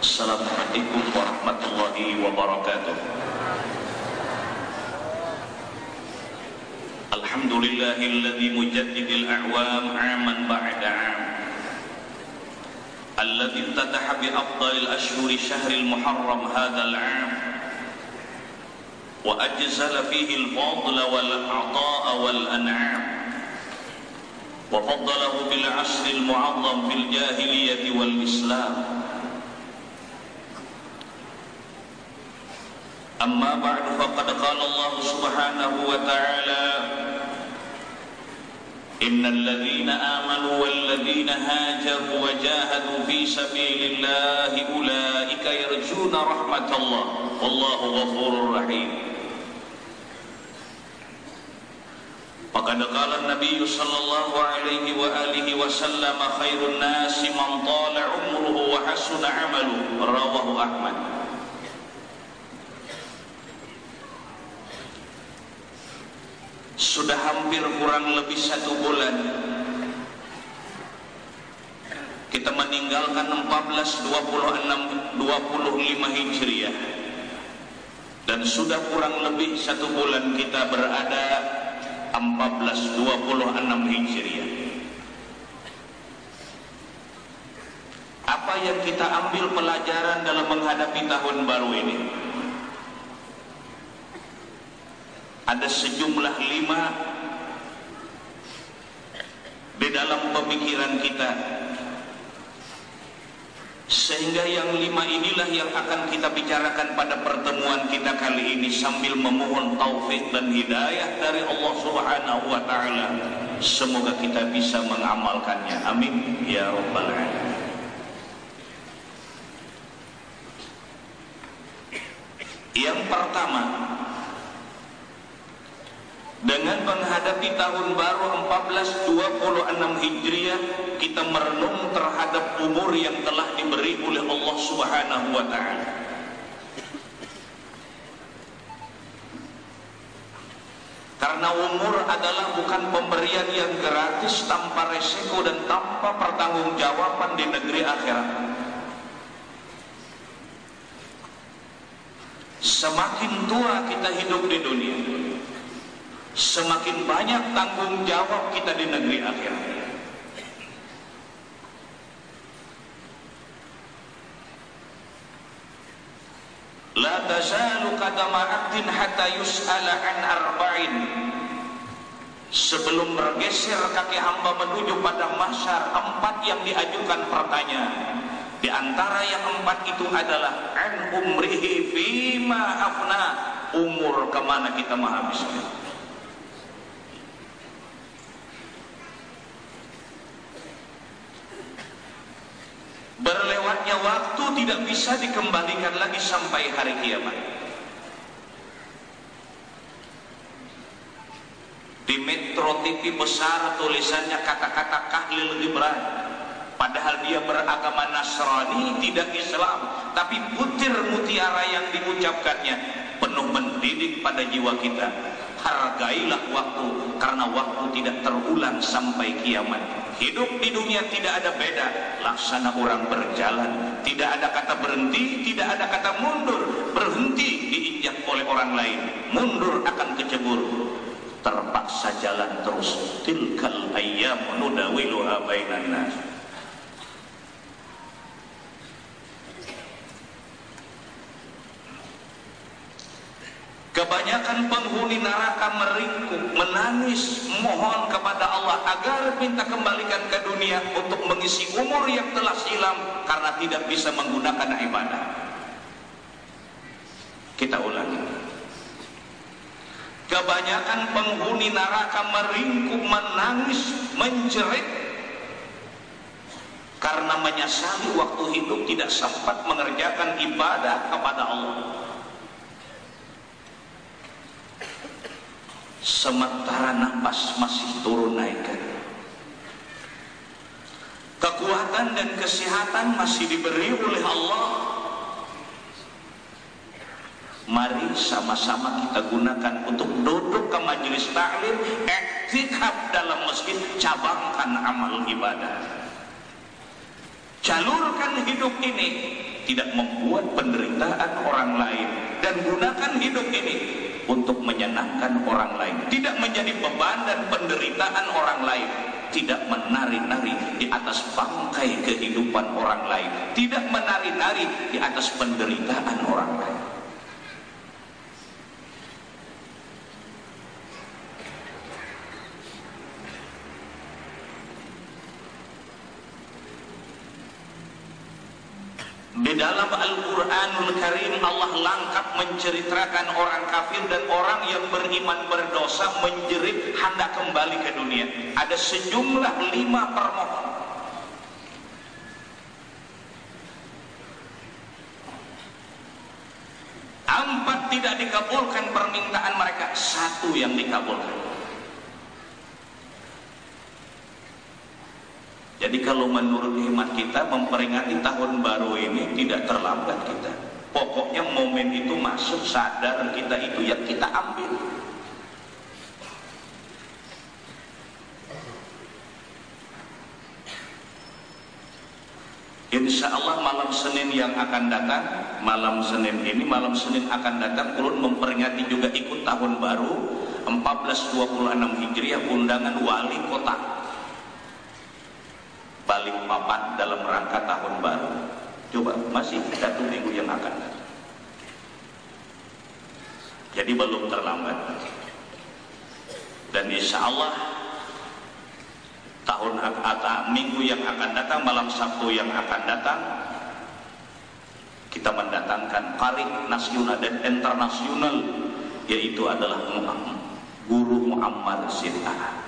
السلام عليكم ورحمة الله وبركاته. الحمد لله الذي مجدد الأعوام عاما بعد عام. الذي افتتح بأفضل الأشهر شهر المحرم هذا العام. وأجزل فيه الفضل والعطاء والأنعام. وفضله بالعصر المعظم في الجاهلية والإسلام. أما بعد فقد قال الله سبحانه وتعالى إن الذين آمنوا والذين هاجروا وجاهدوا في سبيل الله أولئك يرجون رحمة الله. والله غفور رحيم. وقد قال النبي صلى الله عليه وآله وسلم خير الناس من طال عمره وحسن عمله. رواه أحمد. Sudah hampir kurang lebih satu bulan. Kita meninggalkan 14, 26, 25 Hijriah. Dan sudah kurang lebih satu bulan kita berada 14, 26 Hijriah. Apa yang kita ambil pelajaran dalam menghadapi tahun baru ini? Ada sejumlah lima di dalam pemikiran kita. Sehingga yang lima inilah yang akan kita bicarakan pada pertemuan kita kali ini sambil memohon taufik dan hidayah dari Allah subhanahu wa ta'ala. Semoga kita bisa mengamalkannya. Amin. Ya rabbal alamin. Yang pertama dengan menghadapi tahun baru 1426 Hijriah kita merenung terhadap umur yang telah diberi oleh Allah Subhanahu wa taala. Karena umur adalah bukan pemberian yang gratis tanpa resiko dan tanpa pertanggungjawaban di negeri akhirat. Semakin tua kita hidup di dunia, semakin banyak tanggung jawab kita di negeri akhirat. La tazalu qadama 'abdin hatta yus'ala an arba'in. Sebelum bergeser kaki hamba menuju pada mahsyar empat yang diajukan pertanyaan. Di antara yang empat itu adalah an umrihi fima afna umur ke mana kita menghabiskan. Berlewatnya waktu tidak bisa dikembalikan lagi sampai hari kiamat. Di metro TV besar tulisannya kata-kata kahlil Gibran. Padahal dia beragama Nasrani tidak Islam tapi butir mutiara yang diucapkannya penuh mendidik pada jiwa kita hargailah waktu karena waktu tidak terulang sampai kiamat. Hidup di dunia tidak ada beda. Laksana orang berjalan. Tidak ada kata berhenti tidak ada kata mundur. Berhenti diinjak oleh orang lain. Mundur akan kecebur. Terpaksa jalan terus. Tilkal ayyam nudawiluha bainan nas Kebanyakan penghuni neraka meringkuk, menangis, mohon kepada Allah agar minta kembalikan ke dunia untuk mengisi umur yang telah silam karena tidak bisa menggunakan ibadah. Kita ulangi. Kebanyakan penghuni neraka meringkuk, menangis, menjerit karena menyesali waktu hidup tidak sempat mengerjakan ibadah kepada Allah. Sementara nafas masih turun naikkan kekuatan dan kesehatan masih diberi oleh Allah. Mari sama-sama kita gunakan untuk duduk ke majelis taklim iktikaf dalam masjid cabangkan amal ibadah. Jalurkan hidup ini. Tidak membuat penderitaan orang lain. Dan gunakan hidup ini untuk menyenangkan orang lain. Tidak menjadi beban dan penderitaan orang lain. Tidak menari-nari di atas bangkai kehidupan orang lain. Tidak menari-nari di atas penderitaan orang lain. Di dalam Al-Quranul Karim menceritakan orang kafir dan orang yang beriman berdosa menjerit hendak kembali ke dunia. Ada sejumlah lima permohonan. Empat tidak dikabulkan permintaan mereka, satu yang dikabulkan. Jadi kalau menurut hemat kita memperingati tahun baru ini tidak terlambat kita. Pokoknya momen itu masuk sadar kita itu yang kita ambil. Insya Allah malam Senin yang akan datang, malam Senin ini, malam Senin akan datang, ulun memperingati juga ikut tahun baru 1426 Hijriah undangan wali kota balik papan dalam rangka tahun baru coba masih satu minggu yang akan datang. Jadi belum terlambat. Dan insya Allah tahun atau minggu yang akan datang malam Sabtu yang akan datang kita mendatangkan paling nasional dan internasional yaitu adalah Guru Muhammad Sintah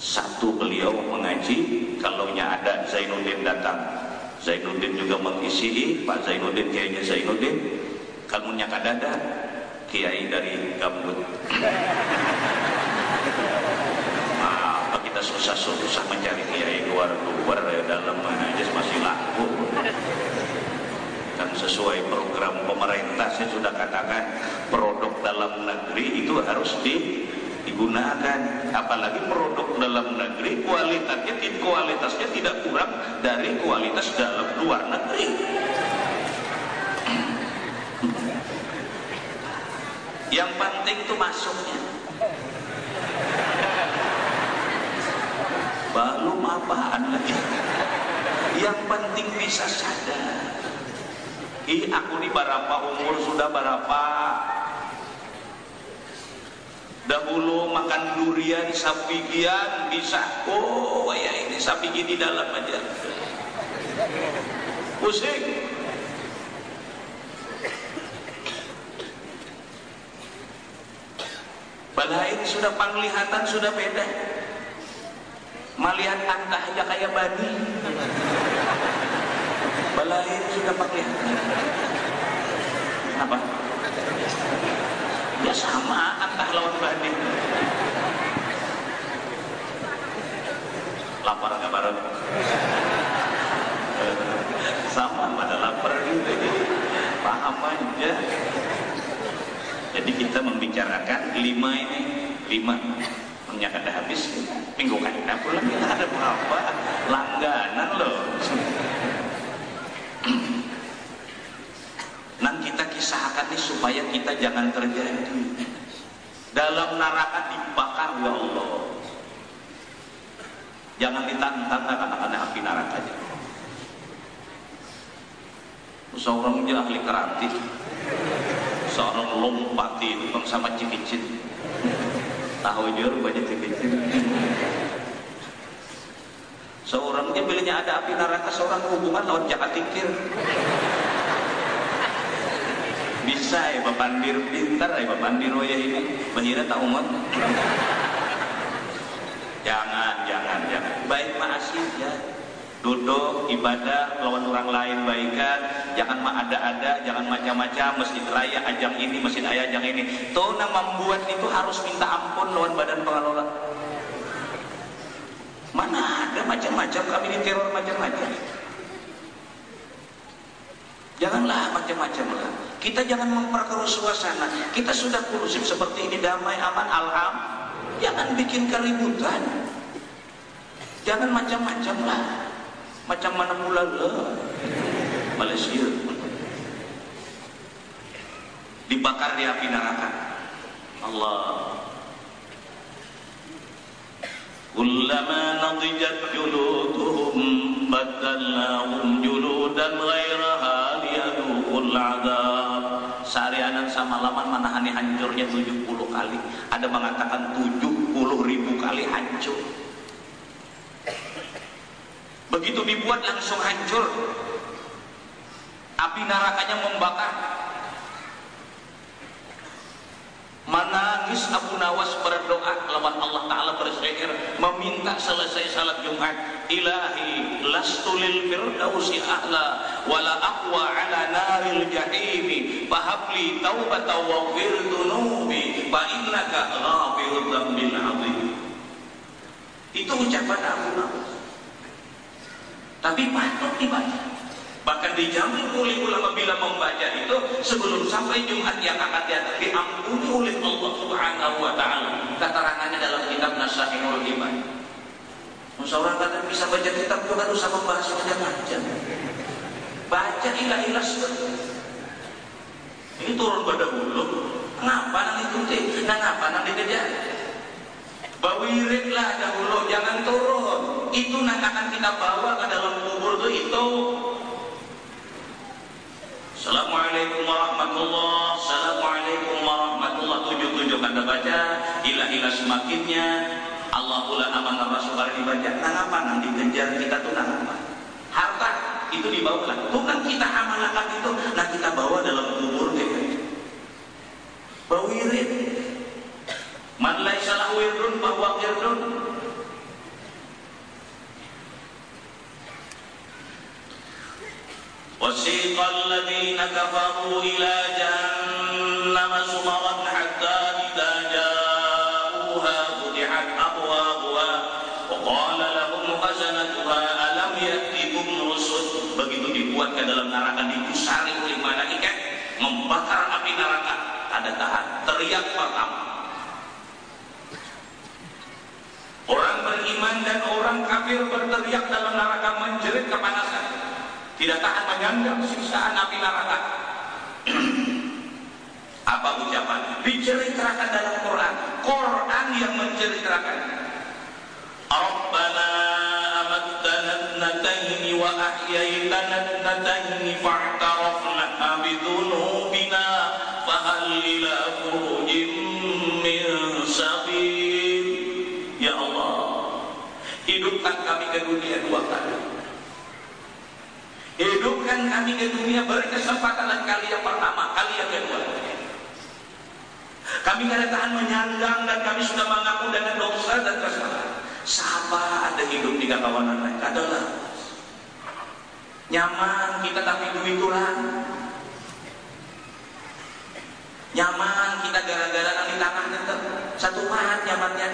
satu beliau mengaji kalau ada Zainuddin datang Zainuddin juga mengisi Pak Zainuddin kayaknya Zainuddin. Kalau kadada kiai dari gambut. Apa kita susah-susah mencari kiai luar-luar ya dalam aja masih laku. Kan sesuai program pemerintah saya sudah katakan produk dalam negeri itu harus di digunakan apalagi produk dalam negeri kualitasnya kualitasnya tidak kurang dari kualitas dalam luar negeri. Yang penting itu masuknya. Belum apaan lagi. Yang penting bisa sadar. Ih, aku ini berapa umur sudah berapa dahulu makan durian sapi gian bisa. Oh ya ini sapi gini dalam aja. Pusing. Ini sudah penglihatan sudah beda. Melihat antah aja kayak bani ini sudah penglihatan. Apa ya sama antah lawan banding. Lapar nggak bareng sama pada lapar gitu paham aja. Jadi kita membicarakan lima ini lima. Minyak ada habis minggu kan pulang ada berapa langganan loh ini supaya kita jangan terjadi dalam neraka dibakar ya Allah. Jangan ditantang anak-anak api neraka aja. Seorang dia ahli karate seorang lompati itu sama cipicit tahu dia rupanya cipicit seorang dia bilangnya ada api neraka seorang hubungan lawan jahat tikir bisa ya Pandir. Pintar ya Pandir. Oh ya ini mengira tak umat jangan jangan jangan. Baik masih ya. Duduk ibadah lawan orang lain baikan. Jangan ma ada-ada jangan macam-macam. Masjid raya ajang ini masjid ayah ajang ini. Tuh membuat itu harus minta ampun lawan badan pengelola. Mana ada macam-macam? Kami diteror macam-macam. Janganlah macam-macam lah. Kita jangan memperkeruh suasana. Kita sudah kondusif seperti ini damai aman alham. Jangan bikin keributan. Jangan macam-macam lah. Macam mana pula lah. Malaysia dibakar di api neraka Allah Kullama nadijat juluduhum badalnahum juludan ghairaha liyaduqul adab Sama laman manahani hancurnya 70 kali. Ada mengatakan 70 ribu kali hancur. Begitu dibuat langsung hancur. Api nerakanya membakar Menangis Abu Nawas berdoa. Lawan Allah Ta'ala bersyair Meminta selesai salat Jumat. Ilahi lastu lil firdausi ahla. Wala aqwa ala naril jahimi. Fahabli taubata wa firdunubi Fa innaka ghafir dhambil azim. Itu ucapan Abu Nawas. Tapi patut dibaca Bahkan dijamin oleh ulama bila membaca itu sebelum sampai Jumat yang akan datang diampuni oleh Allah Subhanahu wa taala. Keterangannya dalam kitab Nasahihul Iman. Seorang kata bisa baca kitab juga harus sama bahasa macam-macam. Baca ilah ilah Ini turun pada bulu. Kenapa nang ikuti? Nah, ngapa nang dikejar? Bawiritlah dahulu, jangan turun. Itu nanti akan kita bawa ke dalam kubur itu itu Assalamualaikum warahmatullah. Assalamualaikum warahmatullah. Tujuh tujuh kata baca. Ilah ilah semakinnya. Allah pula aman rasul dibaca? Nah apa nanti kejar kita tuh nah apa? Harta itu dibawa lah Tuh kan kita amalkan itu. Nah kita bawa dalam kubur gitu Bawirin Man salah wirdun bahwa wirdun وسيق الذين كفروا إلى جهنم زمرا حتى إذا جاءوها فتحت أبوابها وقال لهم خزنتها ألم يأتكم رسل begitu dibuat ke dalam neraka dipusari oleh malaikat membakar api neraka ada tahan teriak pertama Orang beriman dan orang kafir berteriak dalam neraka menjerit kepanasan tidak tahan menyandang siksaan api neraka apa ucapan? Diceritakan dalam Quran. Quran yang menceritakan. Rabbana amattana nataini wa ahyaitana nataini fa'tarafna Kami ke dunia beri kesempatan kali yang pertama, kali yang kedua. Kami tidak tahan menyandang dan kami sudah mengaku dengan dosa dan kesalahan. Siapa ada hidup di kawanan lain? Adalah nyaman kita tapi duit tulang. Nyaman kita gara-gara nanti tangan tetap satu mahat nyamannya.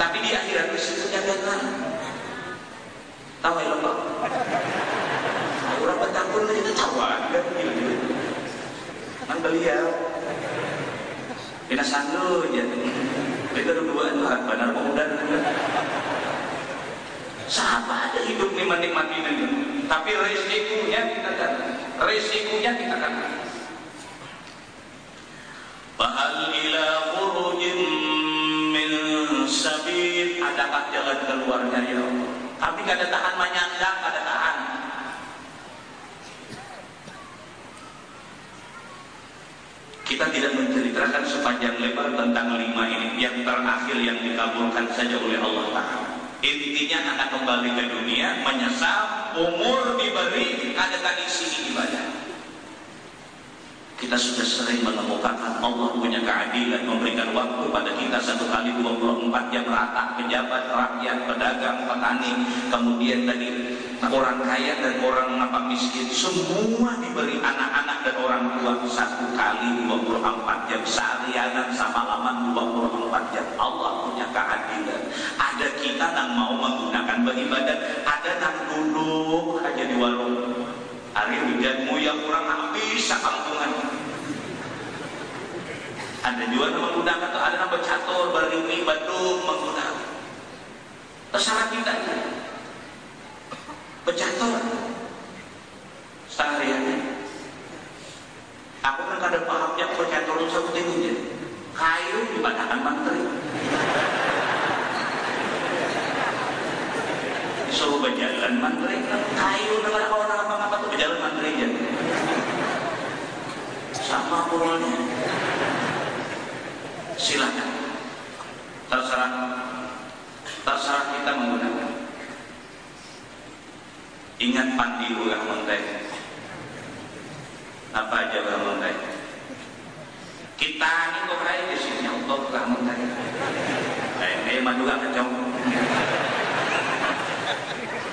Tapi di akhirat risikonya gagal. Tahu ya Pak? Bertakun kita cawan kan kan beliau kita sandu ya kita berdua itu benar mudah siapa ada hidup nih menikmati ini tapi resikonya kita kan resikonya kita kan Bahal ila khurujin min sabil Adakah jalan keluarnya ya Allah? Kami kada tahan menyandang, kada tahan Kita tidak menceritakan sepanjang lebar tentang lima ini. Yang terakhir yang dikabulkan saja oleh Allah Ta'ala. Intinya akan kembali ke dunia Menyesal, umur diberi Ada isi ibadah kita sudah sering menemukan Allah punya keadilan memberikan waktu pada kita satu kali 24 jam rata pejabat, rakyat, pedagang, petani. Kemudian tadi orang kaya dan orang apa miskin semua diberi anak-anak dan orang tua satu kali 24 jam seharian sama laman 24 jam Allah punya keadilan ada kita yang mau menggunakan beribadah ada yang duduk aja di warung hari hujanmu yang kurang habis kampungan ada juga yang menggunakan atau ada yang bercatur berimi Bandung menggunakan terserah kita bercatur seharian aku kan kada paham yang percaya turun satu tinggi kayu dibatakan menteri disuruh berjalan menteri kayu negara kau nak apa apa tuh berjalan menteri aja sama pulangnya silakan terserah terserah kita menggunakan ingat pandi ulah montai apa aja ulah montai kita ini kok kayak di sini Allah ulah montai kayak kayak madu gak kacau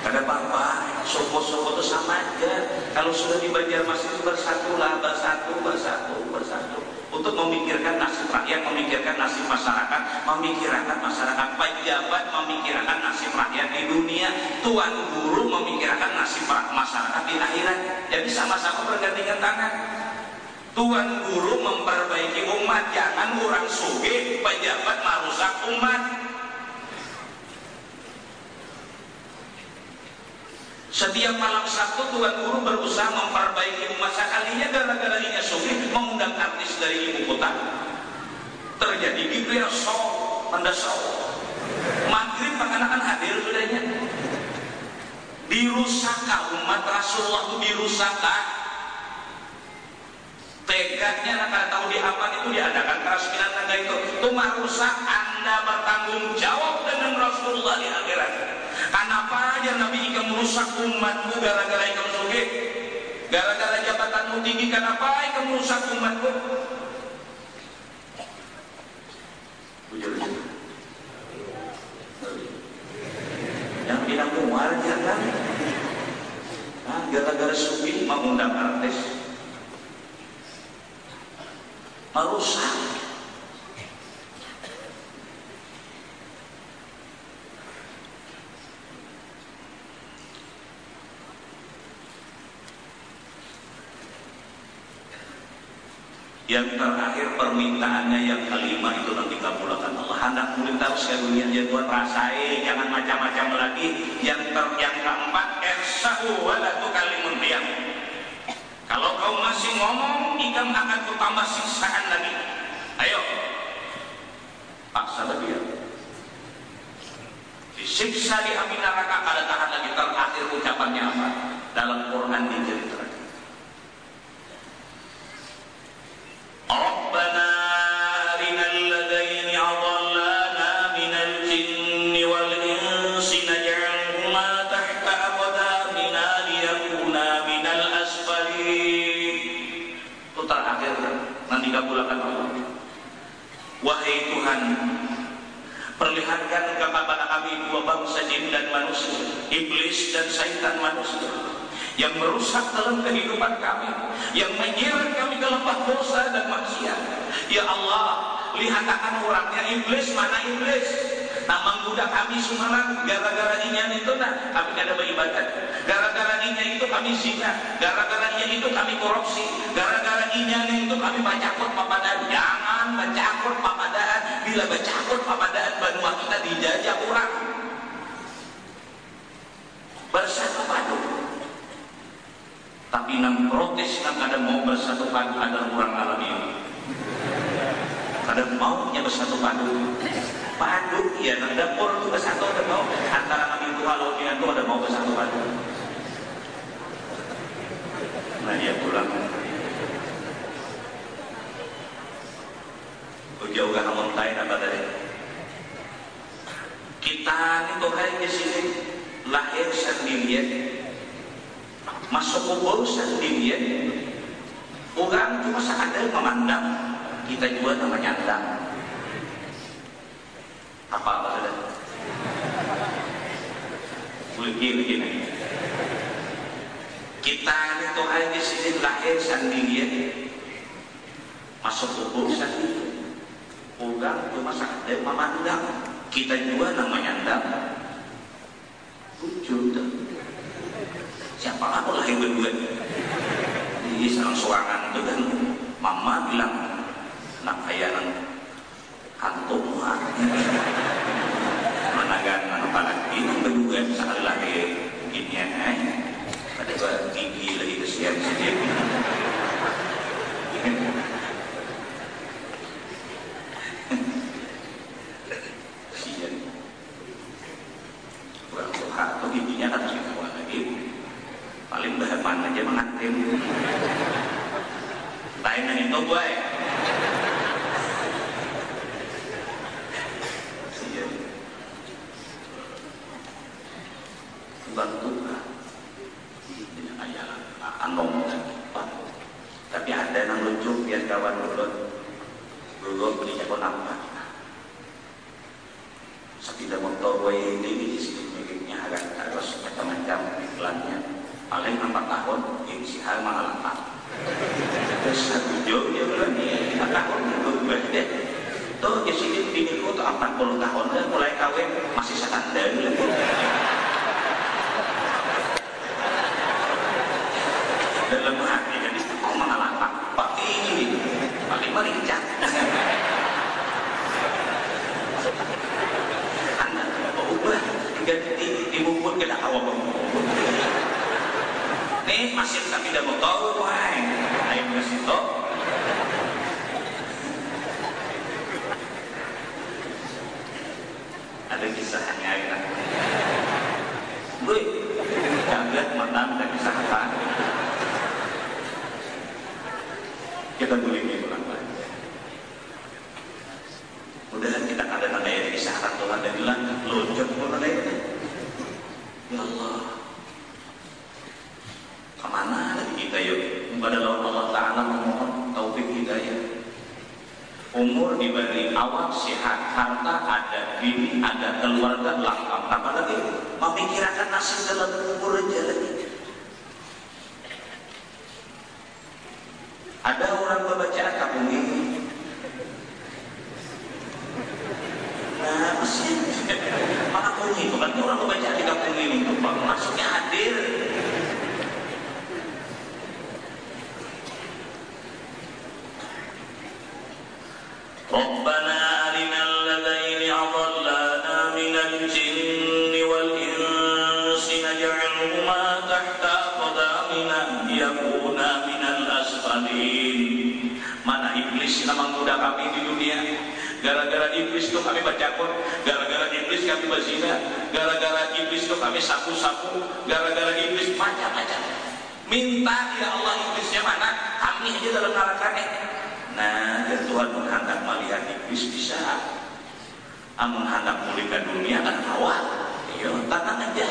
ada apa-apa sopo-sopo itu sama aja kalau sudah di Banjarmasin itu bersatulah bersatu bersatu bersatu untuk memikirkan nasib rakyat memikirkan nasib masyarakat memikirkan masyarakat pejabat memikirkan nasib rakyat di dunia tuan guru memikirkan nasib masyarakat di akhirat. Jadi sama-sama bergandengan tangan. Tuan guru memperbaiki umat jangan orang suge pejabat merusak umat. Setiap malam Sabtu Tuan Guru berusaha memperbaiki umat sekalinya gara-gara ini sufi mengundang artis dari ibu kota. Terjadi di Anda Show. Maghrib akan hadir sudahnya. Dirusakah umat Rasulullah itu dirusakah? Tegaknya nak tahu di apa itu diadakan kerasunan tangga itu. Itu merusak Anda bertanggung jawab dengan Rasulullah di akhirat. Kenapa aja Nabi ikam merusak umatmu gara-gara ikam suge? Gara-gara jabatanmu tinggi kenapa ikam merusak Yang bilang muar jangan. Nah, gara-gara sugi mengundang artis. Merusak Yang terakhir permintaannya yang kelima itu nanti kabulkan Tahu dunia ya Tuhan rasai, jangan macam-macam lagi. Yang ter yang keempat ersa'u walatu kalimun diam. Kalau kau masih ngomong, ikam akan tambah siksaan lagi. Ayo, paksa lagi ya. Disiksa di api neraka kada tahan lagi terakhir ucapannya apa? Dalam Quran diceritakan. Dan manusia iblis dan syaitan manusia yang merusak dalam kehidupan kami, yang menyeret kami ke lembah dosa dan maksiat. Ya Allah, lihat akan orangnya iblis, mana iblis? Nah menggoda kami semua gara-gara inya itu nah kami kada beribadat. Gara-gara inya itu kami zina, gara-gara inya itu kami korupsi, gara-gara inya itu kami baca kot papadaan. Jangan baca kot papadaan, bila baca kot papadaan banua kita dijajah orang. Bersatu padu. Tapi nang protes nang ada mau bersatu padu ada orang alam ini. Ada maunya bersatu padu. Padu ya nang dapur itu bersatu ada mau. Antara kami itu kalau dia itu ada mau bersatu padu. Nah dia pulang. Jauh gak kamu tain apa tadi kita ini kayak di sini lahir sendirian masuk kubur sendiri orang cuma sekadar memandang. Kita juga nama nyandang apa saudara? Begini begini. Kita itu aja di sini lahir sendirian masuk kubur sendiri orang cuma sekadar memandang. Kita juga nama nyandang siapa aku lahir berdua di sarang suangan itu kan. Mama bilang nak kayanan hantu menagan apalagi ini berdua sekali lagi ini ya ada gigi lagi ke siap anda keluarkanlah apalagi memikirkan nasib dalam kubur aja lagi ada orang membaca kampung ini. Nah mesin. Mana bunyi bukan orang membaca di kampung ini Bang, maksudnya hadir. Rabbana kami bacakot gara-gara iblis kami berzina gara-gara iblis tuh kami sapu-sapu gara-gara iblis macam-macam minta ya Allah iblisnya mana kami aja dalam neraka eh Nah, Tuhan menghantam melihat iblis bisa. Ah, menghantam mulia dunia kan hawa. Iya, tangan aja.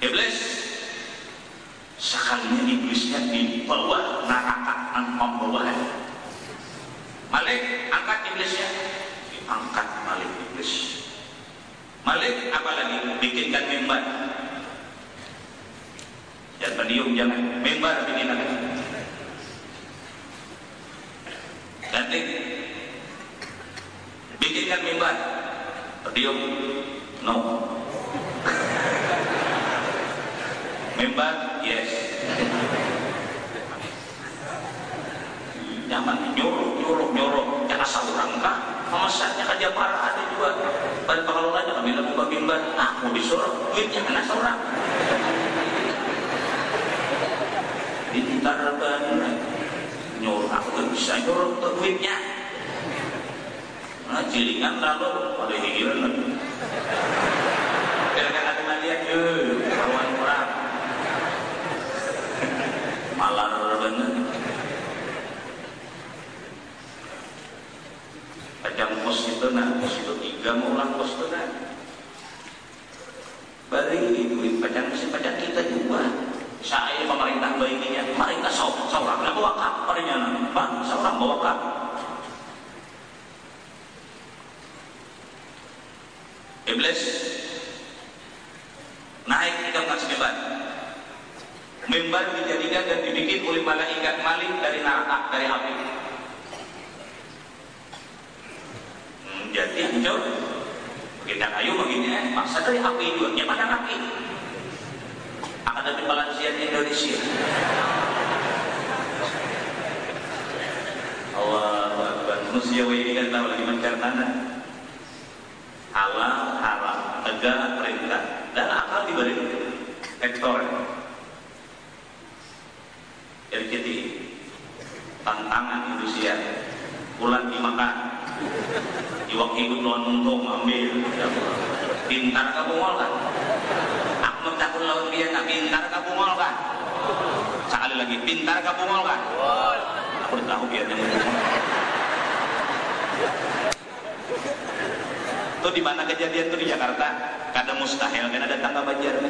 Iblis sekalinya iblisnya di bawah neraka tanpa. Malik angkat iblisnya, diangkat Malik iblis. Malik apalagi bikinkan mimbar. Jangan pendium jangan. Mimbar bikin apa ganti. Bikinkan mimbar. Pendium no. Mimbar yes. Nyaman nyuruh memesannya kerja parah ada juga pada pengelola jangan bilang buka mimbar ah mau disuruh duitnya kena seorang. Ditaraban nyuruh aku gak bisa nyuruh untuk duitnya. Nah jilingan lalu pada higiran lagi kira-kira ada yuk kawan orang malar banget pajang pos itu nah pos itu tiga mau ulang pos itu nah bari duit mesin pajang kita juga. Saya pemerintah baiknya pemerintah seorang yang bawa kap padanya pak seorang bawa kap iblis naik di atas mimbar mimbar dijadikan dan dibikin oleh malaikat malik dari neraka dari api hmm, jadi hancur kita kayu begini masa dari api juga gimana api akan ada balansian Indonesia. Allah Akbar. Manusia ini kan tahu lagi mencari mana halal haram tegak perintah. Dan Hector LKT tantangan Indonesia. Bulan dimakan. Iwak hidup lawan untung ambil pintar kabungol kan Ahmad takut lawan dia tak pintar kabungol kan sekali lagi pintar kabungol kan aku udah tahu biar itu di mana kejadian tuh di Jakarta? Kada mustahil kan ada tangga banjir kan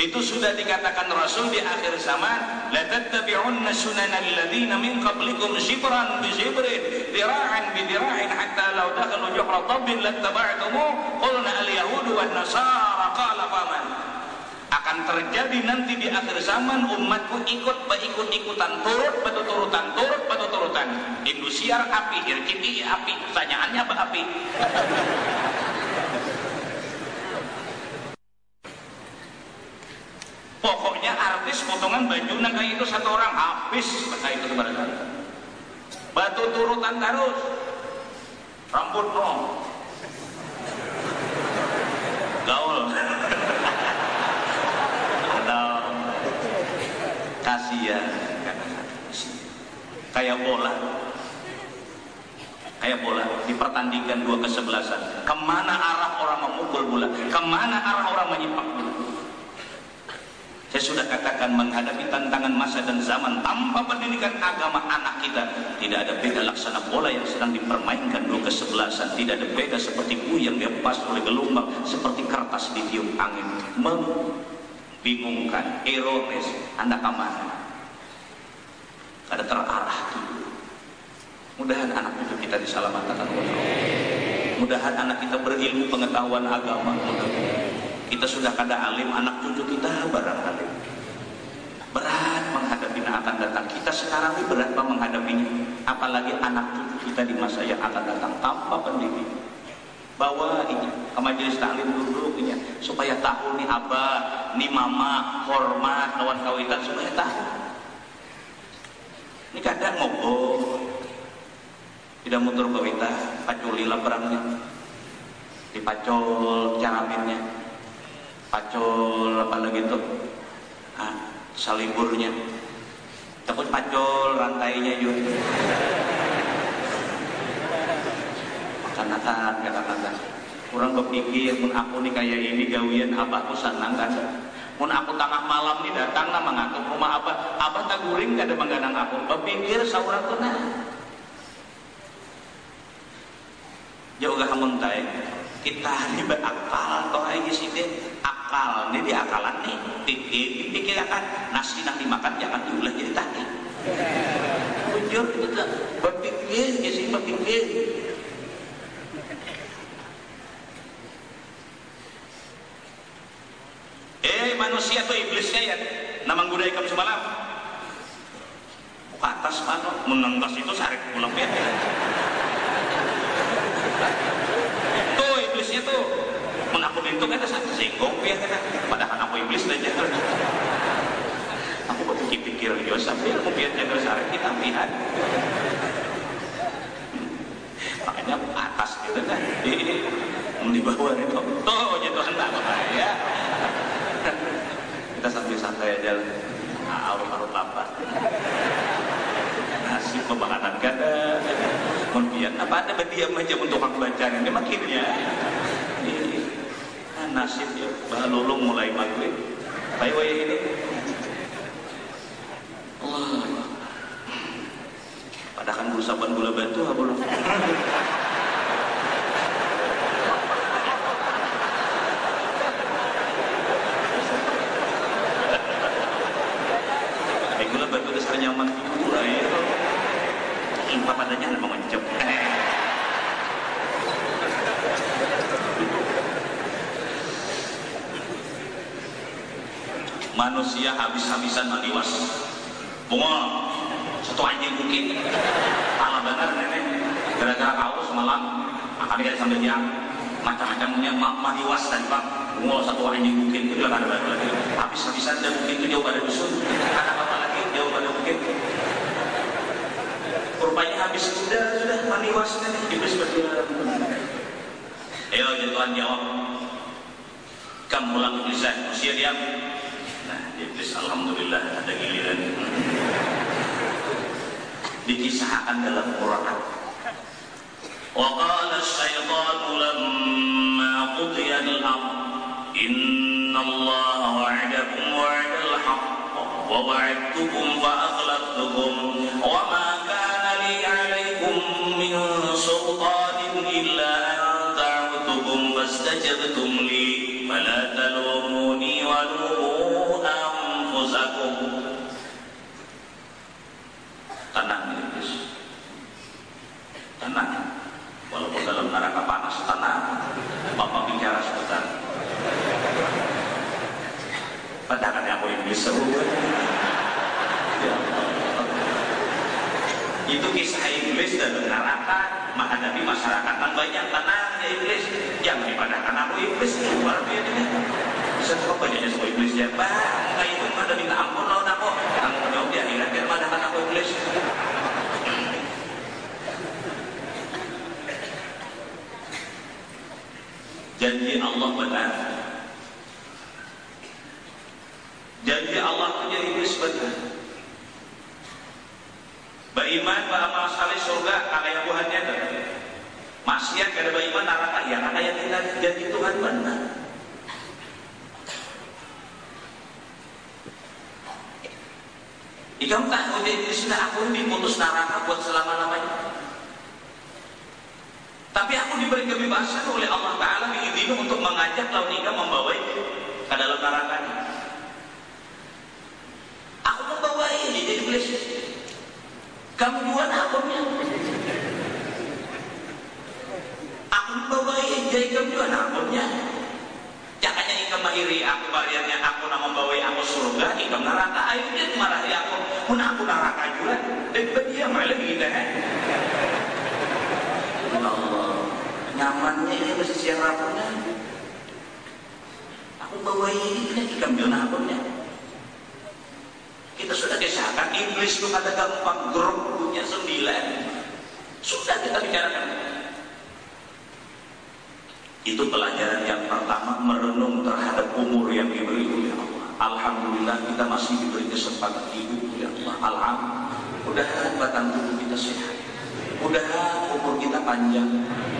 itu sudah dikatakan Rasul di akhir zaman la tattabi'unna sunanal ladzina min qablikum shibran bi shibrin dira'an bi dira'in hatta law dakhalu juhra dabbin lattaba'tumu qulna al yahud wan nasara qala faman. Akan terjadi nanti di akhir zaman umatku ikut ikut-ikutan turut batu turutan turut batu turutan Indosiar api irkiti api pertanyaannya apa api pokoknya nah kayak itu satu orang habis. Kayak itu sebenarnya batu turutan terus. Rambut no gaul. Atau kasihan. Kayak bola. Kayak bola. Dipertandingkan dua kesebelasan. Ke mana arah orang memukul bola? Ke mana arah orang menyipak bola saya sudah katakan menghadapi tantangan masa dan zaman tanpa pendidikan agama anak kita tidak ada beda laksana bola yang sedang dipermainkan dua kesebelasan. Tidak ada beda seperti yang dilepas oleh gelombang seperti kertas ditiup angin. Membingungkan ironis anda ke mana ada terarah mudahan anak cucu kita diselamatkan. Oleh Allah mudahan anak kita berilmu pengetahuan agama. mudah-mudahan kita sudah kada alim anak cucu kita barangkali berat menghadapi akan datang. Kita sekarang ini berat menghadapinya. Apalagi anak cucu kita di masa yang akan datang tanpa pendidik bawa ini ke majelis taklim dulu ini supaya tahu nih abah nih mama hormat kawan kawitan supaya tahu. Ini kadang ngobrol. Tidak mutur kawita paculilah perangnya dipacol caraminnya pacol apa lagi tuh ah, saliburnya takut pacol rantainya juga. Karena kan kata-kata kurang berpikir pun aku nih kayak ini gawian abahku senang kan? Pun aku tengah malam nih datang lah mengatur rumah abah. Abah tak guring gak ada mengganang aku. Berpikir sauran tuh nah. Jauh gak muntai kita ini berakal toh aja sih akal. Ini di akalan nih. Pikir pikir akan nasi nak dimakan jangan diulah jadi tadi. Jujur kita berpikir ya sih berpikir. Eh manusia tuh iblisnya ya. Nama gudai kamu semalam ke atas mana menenggas itu sarik pulang ya tuh iblisnya tuh itu kan singgung ya kan padahal aku iblis aja aku berpikir-pikir juga sampai aku biar jaga sarek kita lihat makanya atas gitu kan. Di bawah itu tuh jatuhan tak ya. Kita sambil santai aja. Arut-arut lapar. Nasib pemakanan kada kemudian apa ada berdiam aja untuk aku baca ini makinnya nasib ya bah lulung mulai maghrib. Baik waya ini Allah. Kan saban gula batu apa belum gula batu dasar nyaman gula ya impa padanya mau mencep manusia habis-habisan maliwas bungol satu anjing mungkin. Pala benar nenek. Gara-gara kau semalam akan dia sambil yang macam-macamnya maliwas tadi pak. Bungol satu anjing mungkin. Itu juga ada lagi. Habis-habisan dan mungkin itu jauh pada dusun. Ada apa lagi? Jauh pada mungkin. Rupanya habis. Sudah sudah maliwas nih iblis berdua ayo jatuhan jawab. Kamu lisan usia diam alhamdulillah ada giliran dikisahkan dalam Quran وقال الشيطان لما قضي الأمر إن الله وعدكم وعد الحق ووعدتكم فأخلفتكم dalam neraka menghadapi masyarakat kan banyak tenang ya iblis yang dipadahkan aku iblis luar biasa. Kok banyaknya semua iblis ya bang enggak itu ada minta ampun lawan aku kamu menjawab di akhirat biar padahkan aku iblis janji Allah benar. Janji Allah punya iblis benar. Beriman beramal saleh surga kakak Tuhannya maksiat kada beriman neraka ya kakak yang tidak janji Tuhan benar Ikam tahu jadi sudah aku diputus neraka buat selama-lamanya? Tapi aku diberi kebebasan oleh Allah Ta'ala diizinkan untuk mengajak lawan Ika membawai ke dalam neraka Aku membawai ini jadi iblis. Kamu buat akunnya. Aku membawai jadi buat akunnya. Jangannya Ika mahiri aku bariannya aku nak membawai aku surga, Ika neraka. Ayo dia marahi aku. Pun aku neraka juga. Dan dia malah gitu eh. Allah nyamannya ini masih rapunya aku bawa ini diambil napunnya kita sudah kisahkan iblis itu kata gampang grup punya sembilan. Sudah kita bicarakan. Itu pelajaran yang pertama merenung terhadap umur yang diberi oleh Allah. Alhamdulillah kita masih diberi kesempatan hidup oleh Allah. Alhamdulillah mudah-mudahan batang tubuh kita sehat. Mudah-mudahan umur kita panjang.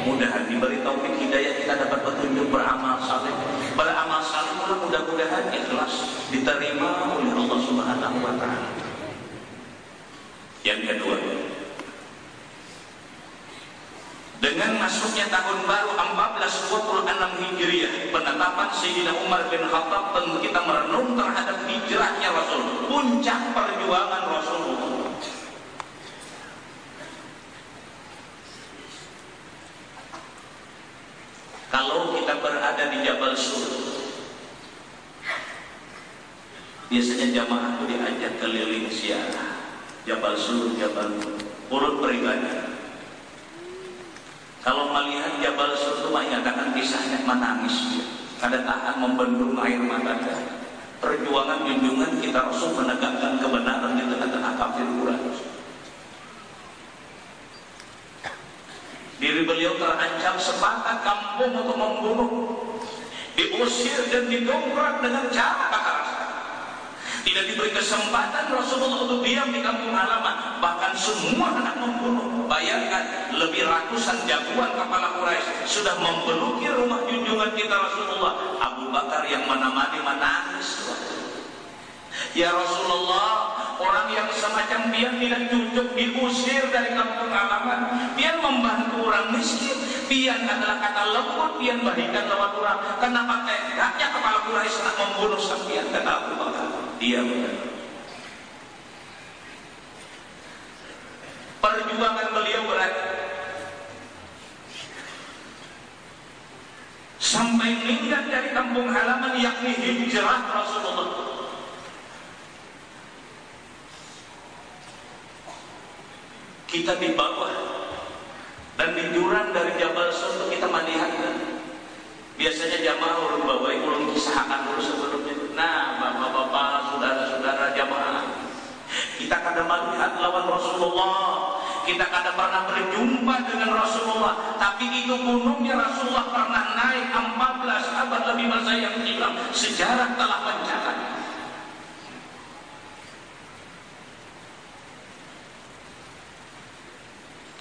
Mudah-mudahan diberi taufik hidayah kita dapat petunjuk beramal saleh. Beramal saleh mudah-mudahan ikhlas diterima oleh wa taala yang kedua. Dengan masuknya tahun baru 1426 Hijriah penetapan Sayyidina Umar bin Khattab tentu kita merenung terhadap hijrahnya Rasul puncak perjuangan Rasulullah kalau kita berada di Jabal Sur biasanya jamaah itu diajak keliling siarah Jabal Sur, Jabal Urut beribadah kalau melihat Jabal Sur itu mengatakan kisahnya menangis ada tahan membendung air mata perjuangan junjungan kita Rasul menegakkan kebenaran di tengah-tengah kafir Quraisy Diri beliau terancam sepakat kampung untuk membunuh. Diusir dan didongkrak dengan cara kekerasan. Tidak diberi kesempatan Rasulullah untuk diam di kampung halaman. Bahkan semua anak membunuh. Bayangkan lebih ratusan jagoan kepala Quraisy sudah membeluki rumah junjungan kita Rasulullah. Abu Bakar yang menemani menangis. Ya Rasulullah, orang yang semacam dia tidak cucuk diusir dari kampung halaman. Dia membantu orang miskin. Dia adalah kata lembut, dia berikan lewat orang. Kenapa tegaknya kepala Quraisy nak membunuh sampian kata Abu Bakar? Dia benar. Perjuangan beliau berat. Sampai minggat dari kampung halaman yakni hijrah Rasulullah. kita di bawah dan di jurang dari Jabal Sur kita melihat biasanya jamaah ulun bawah ulun kisahkan dulu sebelumnya. Nah bapak-bapak saudara-saudara jamaah. Kita kadang melihat lawan Rasulullah. Kita kadang pernah berjumpa dengan Rasulullah. Tapi itu gunungnya Rasulullah pernah naik 14 abad di masa yang silam sejarah telah mencatat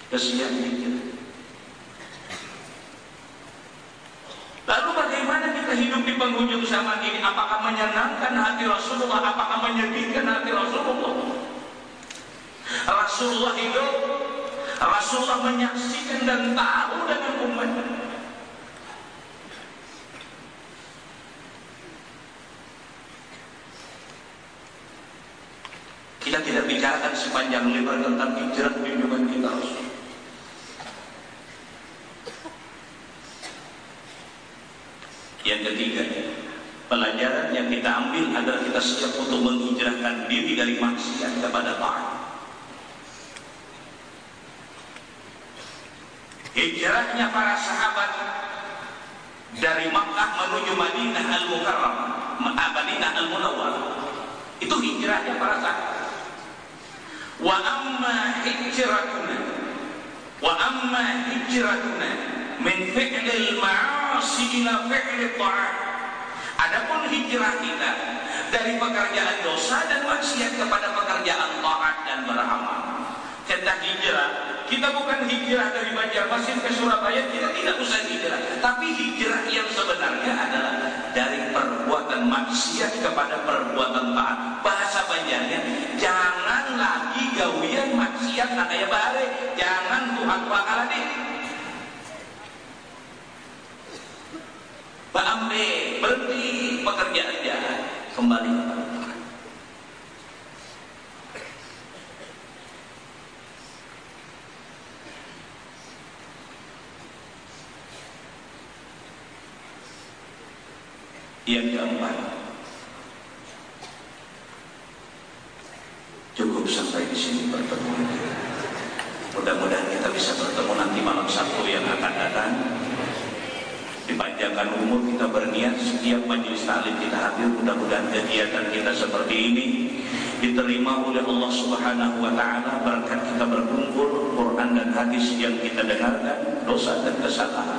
kesian kita Lalu bagaimana kita hidup di penghujung zaman ini? Apakah menyenangkan hati Rasulullah? Apakah menyedihkan hati Rasulullah? Rasulullah hidup, Rasulullah menyaksikan dan tahu dengan umat. Kita tidak bicarakan sepanjang lebar tentang hijrah junjungan kita Rasul. Yang ketiga, pelajaran yang kita ambil adalah kita siap untuk menghijrahkan diri dari maksiat kepada taat. Hijrahnya para sahabat dari Makkah menuju Madinah Al-Mukarramah, Madinah Al-Munawwarah. Itu hijrahnya para sahabat. Wa amma hijratuna wa amma hijratuna min fi'lil ma'asi ila fi'li ta'at adapun hijrah kita dari pekerjaan dosa dan maksiat kepada pekerjaan taat dan beramal. Kita hijrah kita bukan hijrah dari Banjarmasin ke Surabaya kita tidak usah hijrah. Tapi hijrah yang sebenarnya adalah dari perbuatan maksiat kepada perbuatan taat. Bahasa Banjarnya jangan lagi gawian maksiat nak kayak bare jangan Tuhan bakal deh Ambe berhenti pekerjaan jahat kembali yang keempat hadis yang kita dengarkan dosa dan kesalahan.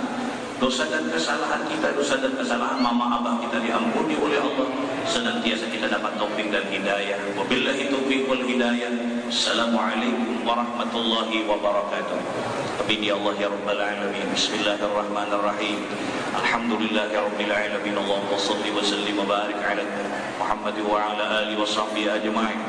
Dosa dan kesalahan kita dosa dan kesalahan mama abah kita diampuni oleh Allah. Senantiasa kita dapat taufik dan hidayah. Wabillahi taufiq wal hidayah. Assalamualaikum warahmatullahi wabarakatuh. Amin ya Allah ya rabbal alamin. Bismillahirrahmanirrahim. Alhamdulillahi rabbil alamin. Allahumma salli wa sallim wa barik ala Muhammad wa ala alihi wa sahbihi ajma'in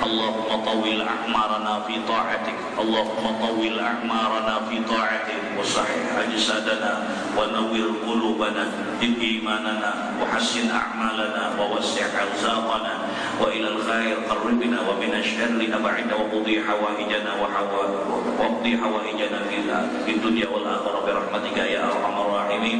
اللهم طول أعمارنا في طاعتك. اللهم طول أعمارنا في طاعتك. وصحح أجسادنا ونور قلوبنا بإيماننا وحسن أعمالنا. ووسع أرزاقنا وإلى الخير قربنا ومن الشر أبعد. وقضي حوائجنا وقضي حوائجنا في الدنيا والآخرة برحمتك يا أرحم الراحمين.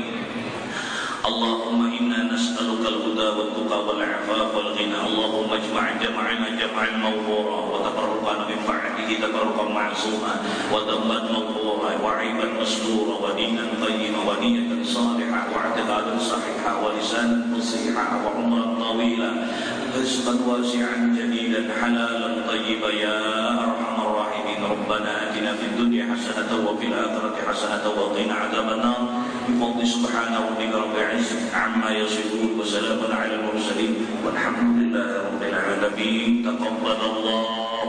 اللهم إنا نسألك الهدى والتقى والعفاف والغنى. اللهم اجمع جمعنا جمعا موفورا وتفرقنا من بعده تفرقا معصوما. وذنبا مغفورا وعيبا مستورا. ودينا قيما ونية صالحة واعتقادا صحيحا ولسانا فصيحا وعمرا طويلا. رزقا واسعا جديدا حلالا طيبا. يا أرحم الراحمين. ربنا آتنا في الدنيا حسنة وفي الآخرة حسنة وقنا عذاب النار. بفضل سبحانه ربك رب العزة عما يصفون وسلام على المرسلين والحمد لله رب العالمين. تقبل الله.